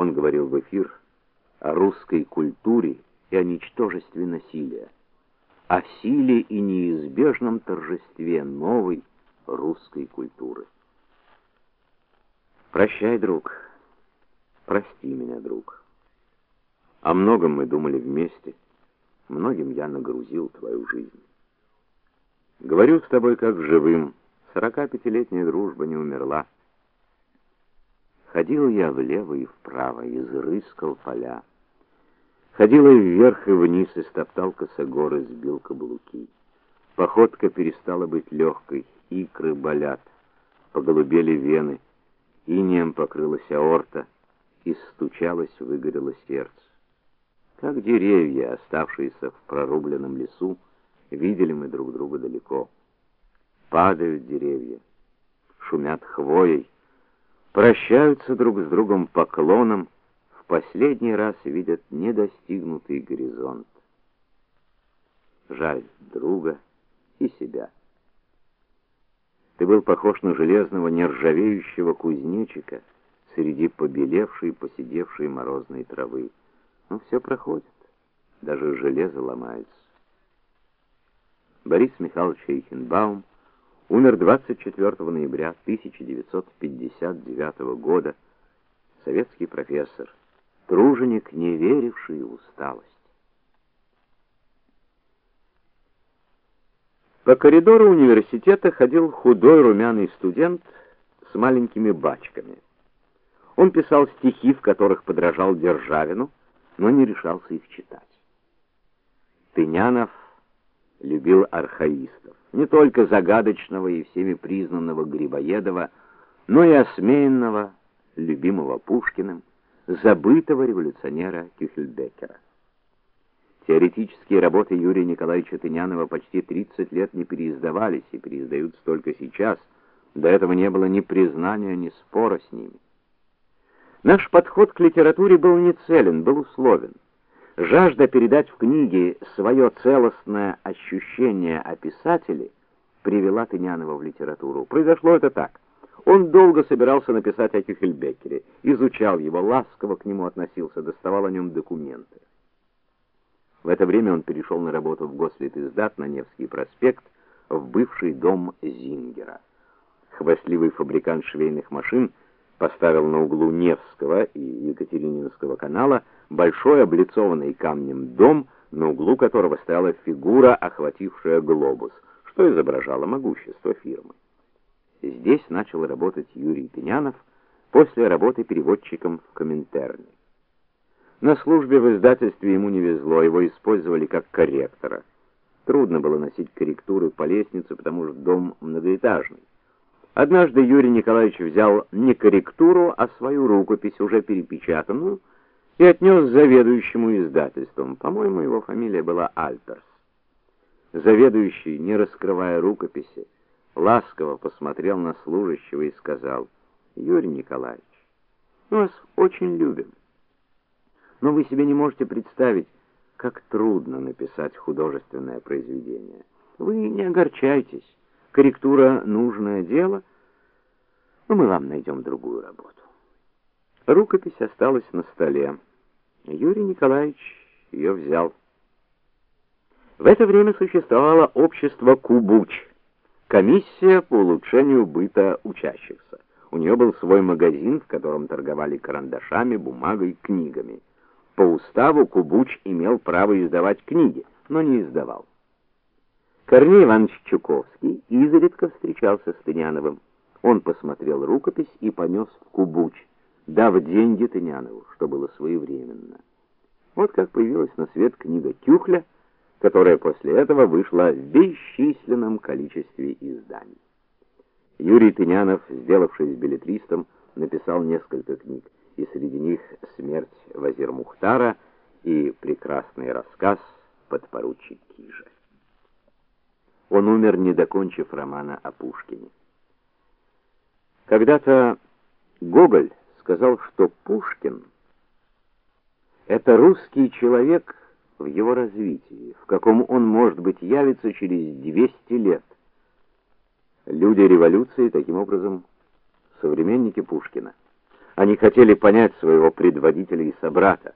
Он говорил в эфир о русской культуре и о ничтожестве насилия, о силе и неизбежном торжестве новой русской культуры. Прощай, друг. Прости меня, друг. О многом мы думали вместе. Многим я нагрузил твою жизнь. Говорю с тобой как живым. Сорока пятилетняя дружба не умерла. Ходил я влево и вправо, изрыскал поля. Ходил и вверх и вниз, и стоптал косогоры, сбил каблуки. Походка перестала быть легкой, икры болят, поголубели вены, инеем покрылась аорта, и стучалось, выгорело сердце. Как деревья, оставшиеся в прорубленном лесу, видели мы друг друга далеко. Падают деревья, шумят хвоей, прощаются друг с другом поклоном, в последний раз видят недостигнутый горизонт. Жаль друга и себя. Ты был похож на железного нержавеющего кузнечика среди побелевшей, поседевшей морозной травы. Но все проходит, даже железо ломается. Борис Михайлович Эйхенбаум умер 24 ноября 1959 года. Советский профессор, труженик, не веривший в усталость. По коридору университета ходил худой румяный студент с маленькими бачками. Он писал стихи, в которых подражал Державину, но не решался их читать. Тынянов любил архаистов, не только загадочного и всеми признанного Грибоедова, но и осмеянного, любимого Пушкиным, забытого революционера Кюхельбекера. Теоретические работы Юрия Николаевича Тынянова почти 30 лет не переиздавались и переиздаются только сейчас. До этого не было ни признания, ни спора с ними. Наш подход к литературе был не целен, был условен. Жажда передать в книге свое целостное ощущение о писателе привела Тынянова в литературу. Произошло это так. Он долго собирался написать о Кюхельбекере, изучал его, ласково к нему относился, доставал о нем документы. В это время он перешел на работу в Гослитиздат на Невский проспект, в бывший дом Зингера. Хвастливый фабрикант швейных машин поставил на углу Невского и Екатерининского канала большой облицованный камнем дом, на углу которого стояла фигура, охватившая глобус, что изображало могущество фирмы. Здесь начал работать Юрий Пенянов после работы переводчиком в Коминтерне. На службе в издательстве ему не везло, его использовали как корректора. Трудно было носить корректуры по лестнице, потому что дом многоэтажный. Однажды Юрий Николаевич взял не корректуру, а свою рукопись, уже перепечатанную, и отнес заведующему издательством. По-моему, его фамилия была Альперс. Заведующий, не раскрывая рукописи, ласково посмотрел на служащего и сказал: "Юрий Николаевич, мы вас очень любим. Но вы себе не можете представить, как трудно написать художественное произведение. Вы не огорчайтесь. Корректура нужное дело, но мы вам найдем другую работу. Рукопись осталась на столе. Юрий Николаевич ее взял. В это время существовало общество Кубуч, комиссия по улучшению быта учащихся. У нее был свой магазин, в котором торговали карандашами, бумагой, книгами. По уставу Кубуч имел право издавать книги, но не издавал. Корней Иванович Чуковский изредка встречался с Тыняновым. Он посмотрел рукопись и понес в Кубуч, дав деньги Тынянову, что было своевременно. Вот как появилась на свет книга Кюхля, которая после этого вышла в бесчисленном количестве изданий. Юрий Тынянов, сделавшись билетристом, написал несколько книг, и среди них Смерть Вазир Мухтара и прекрасный рассказ Подпоручик Кижа. Он умер, не докончив романа о Пушкине. Когда-то Гоголь сказал, что Пушкин это русский человек в его развитии, в каком он, может быть, явится через 200 лет. Люди революции таким образом современники Пушкина. Они хотели понять своего предводителя и собрата.